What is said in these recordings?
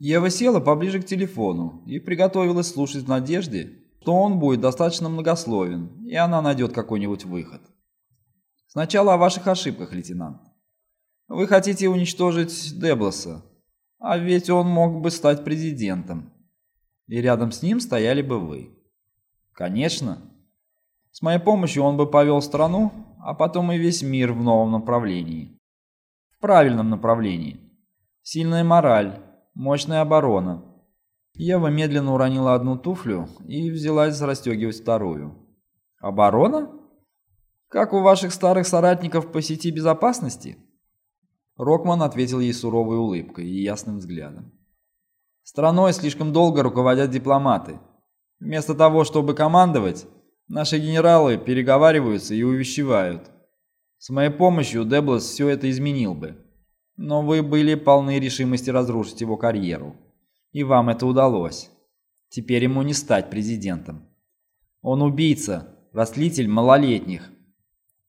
Ева села поближе к телефону и приготовилась слушать в надежде, что он будет достаточно многословен, и она найдет какой-нибудь выход. Сначала о ваших ошибках, лейтенант. Вы хотите уничтожить Деблоса, а ведь он мог бы стать президентом. И рядом с ним стояли бы вы. Конечно. С моей помощью он бы повел страну, а потом и весь мир в новом направлении. В правильном направлении. Сильная мораль, мощная оборона. Ева медленно уронила одну туфлю и взялась расстегивать вторую. Оборона? Как у ваших старых соратников по сети безопасности? Рокман ответил ей суровой улыбкой и ясным взглядом. Страной слишком долго руководят дипломаты. Вместо того, чтобы командовать, наши генералы переговариваются и увещевают. С моей помощью Деблос все это изменил бы. Но вы были полны решимости разрушить его карьеру. И вам это удалось. Теперь ему не стать президентом. Он убийца, растлитель малолетних.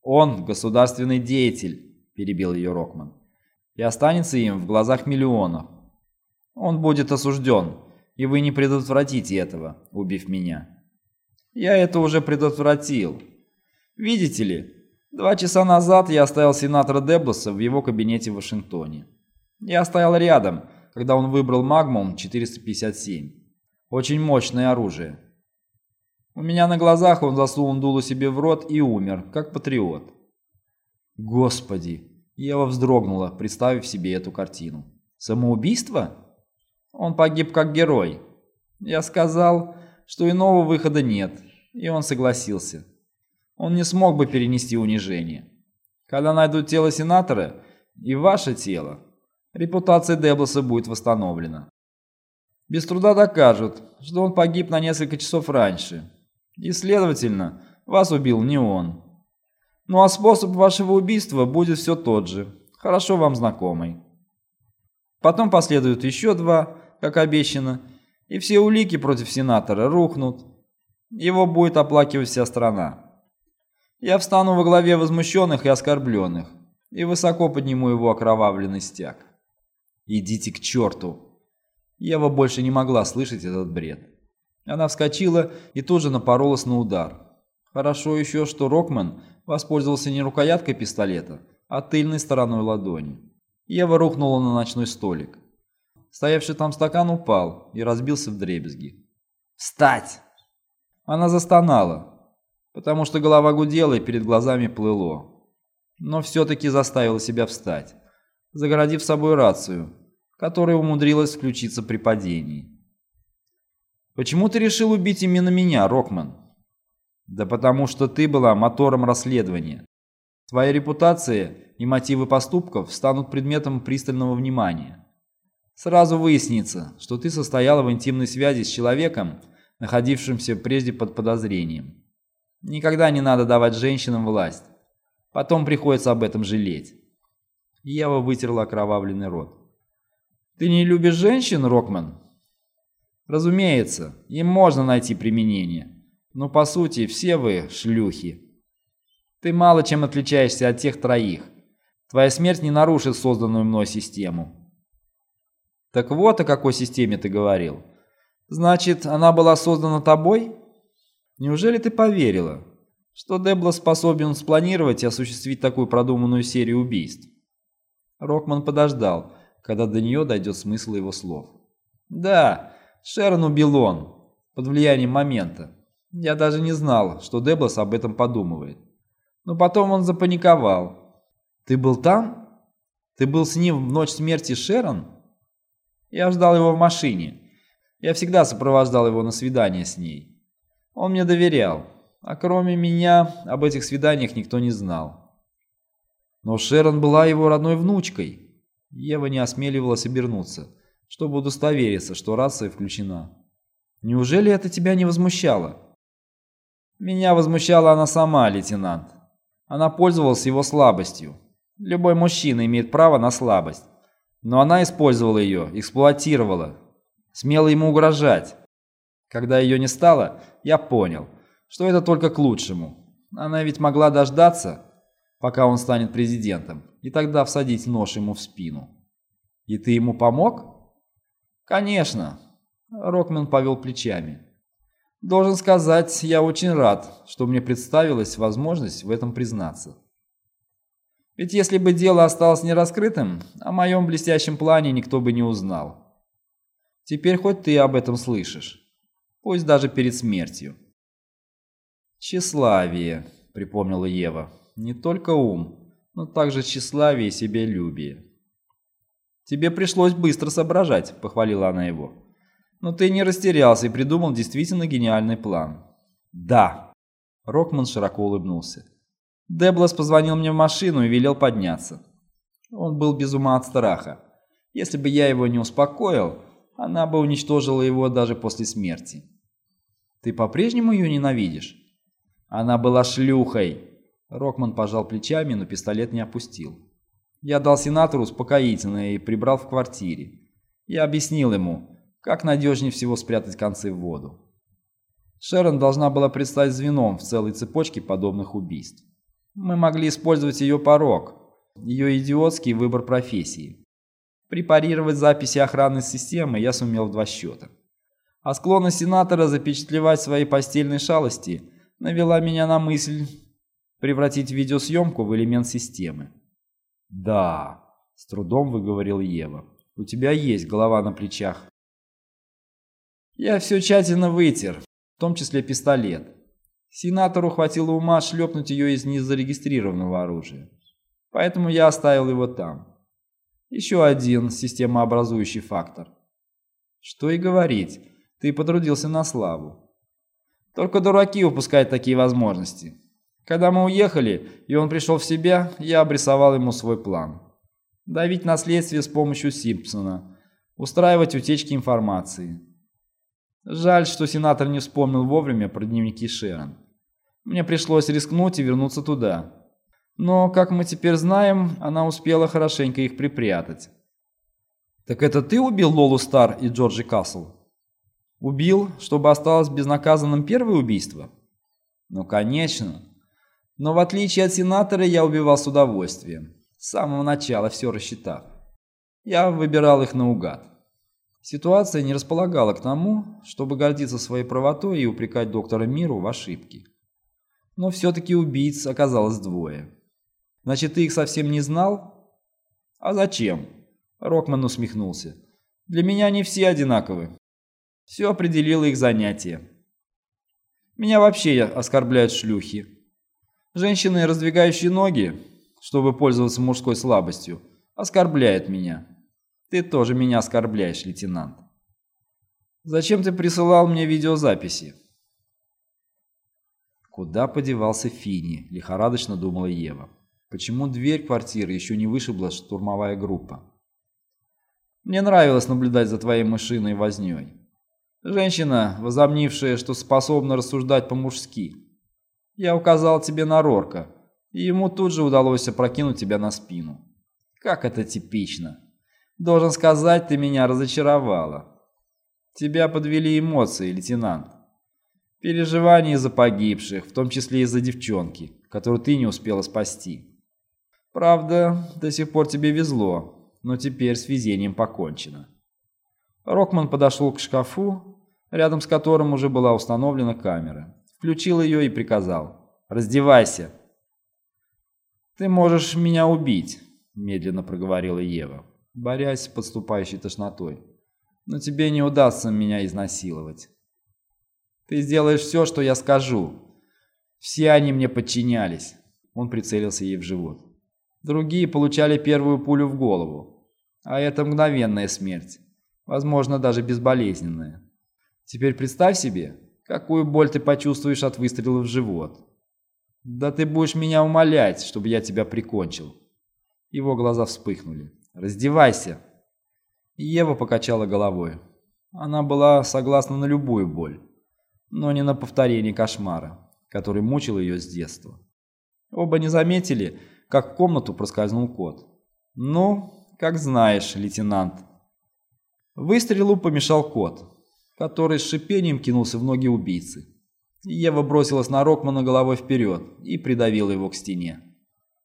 Он государственный деятель, перебил ее Рокман. И останется им в глазах миллионов. Он будет осужден, и вы не предотвратите этого, убив меня. Я это уже предотвратил. Видите ли, два часа назад я оставил сенатора Деблоса в его кабинете в Вашингтоне. Я стоял рядом, когда он выбрал Магмум 457. Очень мощное оружие. У меня на глазах он засунул дуло себе в рот и умер, как патриот. Господи, Ева вздрогнула, представив себе эту картину. Самоубийство? Он погиб как герой. Я сказал, что иного выхода нет, и он согласился. Он не смог бы перенести унижение. Когда найдут тело сенатора и ваше тело, репутация Деблоса будет восстановлена. Без труда докажут, что он погиб на несколько часов раньше. И, следовательно, вас убил не он. Ну а способ вашего убийства будет все тот же, хорошо вам знакомый. Потом последуют еще два, как обещано, и все улики против сенатора рухнут. Его будет оплакивать вся страна. Я встану во главе возмущенных и оскорбленных и высоко подниму его окровавленный стяг. Идите к черту. Ева больше не могла слышать этот бред. Она вскочила и тут же напоролась на удар. Хорошо еще, что Рокман воспользовался не рукояткой пистолета, а тыльной стороной ладони. Ева рухнула на ночной столик. Стоявший там стакан упал и разбился в дребезги. «Встать!» Она застонала, потому что голова гудела и перед глазами плыло. Но все-таки заставила себя встать, загородив собой рацию, которая умудрилась включиться при падении. «Почему ты решил убить именно меня, Рокман?» «Да потому что ты была мотором расследования. Твоя репутация и мотивы поступков станут предметом пристального внимания. Сразу выяснится, что ты состояла в интимной связи с человеком, находившимся прежде под подозрением. Никогда не надо давать женщинам власть. Потом приходится об этом жалеть. Ева вытерла окровавленный рот. «Ты не любишь женщин, Рокман?» «Разумеется, им можно найти применение. Но по сути все вы шлюхи. Ты мало чем отличаешься от тех троих. Твоя смерть не нарушит созданную мной систему». Так вот о какой системе ты говорил. Значит, она была создана тобой? Неужели ты поверила, что Дебло способен спланировать и осуществить такую продуманную серию убийств? Рокман подождал, когда до нее дойдет смысл его слов. Да, Шерон убил он, под влиянием момента. Я даже не знал, что Деблос об этом подумывает. Но потом он запаниковал. Ты был там? Ты был с ним в ночь смерти Шерон? Я ждал его в машине. Я всегда сопровождал его на свидание с ней. Он мне доверял, а кроме меня об этих свиданиях никто не знал. Но Шерон была его родной внучкой. Ева не осмеливалась обернуться, чтобы удостовериться, что рация включена. Неужели это тебя не возмущало? Меня возмущала она сама, лейтенант. Она пользовалась его слабостью. Любой мужчина имеет право на слабость. Но она использовала ее, эксплуатировала, смела ему угрожать. Когда ее не стало, я понял, что это только к лучшему. Она ведь могла дождаться, пока он станет президентом, и тогда всадить нож ему в спину. И ты ему помог? «Конечно!» Рокмен повел плечами. «Должен сказать, я очень рад, что мне представилась возможность в этом признаться. Ведь если бы дело осталось нераскрытым, о моем блестящем плане никто бы не узнал. Теперь хоть ты об этом слышишь, пусть даже перед смертью». «Тщеславие», — припомнила Ева, — «не только ум, но также тщеславие и себялюбие». «Тебе пришлось быстро соображать», — похвалила она его. «Но ты не растерялся и придумал действительно гениальный план». «Да». Рокман широко улыбнулся. Деблас позвонил мне в машину и велел подняться. Он был без ума от страха. Если бы я его не успокоил, она бы уничтожила его даже после смерти. «Ты по-прежнему ее ненавидишь?» «Она была шлюхой!» Рокман пожал плечами, но пистолет не опустил. Я дал сенатору успокоительное и прибрал в квартире. Я объяснил ему, как надежнее всего спрятать концы в воду. Шерон должна была предстать звеном в целой цепочке подобных убийств. Мы могли использовать ее порог, ее идиотский выбор профессии. Препарировать записи охранной системы я сумел в два счета. А склонность сенатора запечатлевать свои постельные шалости навела меня на мысль превратить видеосъемку в элемент системы. «Да», — с трудом выговорил Ева, — «у тебя есть голова на плечах». Я все тщательно вытер, в том числе пистолет. Сенатору хватило ума шлепнуть ее из незарегистрированного оружия. Поэтому я оставил его там. Еще один системообразующий фактор. Что и говорить, ты потрудился на славу. Только дураки упускают такие возможности. Когда мы уехали, и он пришел в себя, я обрисовал ему свой план. Давить наследствие с помощью Симпсона, устраивать утечки информации. Жаль, что сенатор не вспомнил вовремя про дневники Шерон. Мне пришлось рискнуть и вернуться туда. Но, как мы теперь знаем, она успела хорошенько их припрятать. «Так это ты убил Лолу Стар и Джорджи Касл?» «Убил, чтобы осталось безнаказанным первое убийство?» «Ну, конечно. Но в отличие от сенатора я убивал с удовольствием, с самого начала все рассчитав. Я выбирал их наугад. Ситуация не располагала к тому, чтобы гордиться своей правотой и упрекать доктора Миру в ошибке. Но все-таки убийц оказалось двое. Значит, ты их совсем не знал? А зачем? Рокман усмехнулся. Для меня не все одинаковы. Все определило их занятие. Меня вообще оскорбляют шлюхи. Женщины, раздвигающие ноги, чтобы пользоваться мужской слабостью, оскорбляют меня. Ты тоже меня оскорбляешь, лейтенант. Зачем ты присылал мне видеозаписи? Куда подевался Фини? Лихорадочно думала Ева. Почему дверь квартиры еще не вышибла штурмовая группа? Мне нравилось наблюдать за твоей мышиной вознёй. Женщина, возомнившая, что способна рассуждать по-мужски. Я указал тебе на Рорка, и ему тут же удалось опрокинуть тебя на спину. Как это типично. Должен сказать, ты меня разочаровала. Тебя подвели эмоции, лейтенант. Переживания из-за погибших, в том числе из-за девчонки, которую ты не успела спасти. Правда, до сих пор тебе везло, но теперь с везением покончено. Рокман подошел к шкафу, рядом с которым уже была установлена камера включил ее и приказал «Раздевайся». «Ты можешь меня убить», – медленно проговорила Ева, борясь с подступающей тошнотой. «Но тебе не удастся меня изнасиловать. Ты сделаешь все, что я скажу. Все они мне подчинялись». Он прицелился ей в живот. Другие получали первую пулю в голову. А это мгновенная смерть. Возможно, даже безболезненная. Теперь представь себе, Какую боль ты почувствуешь от выстрела в живот? Да ты будешь меня умолять, чтобы я тебя прикончил. Его глаза вспыхнули. Раздевайся. Ева покачала головой. Она была согласна на любую боль, но не на повторение кошмара, который мучил ее с детства. Оба не заметили, как в комнату проскользнул кот. «Ну, как знаешь, лейтенант». Выстрелу помешал кот который с шипением кинулся в ноги убийцы. Ева бросилась на Рокмана головой вперед и придавила его к стене.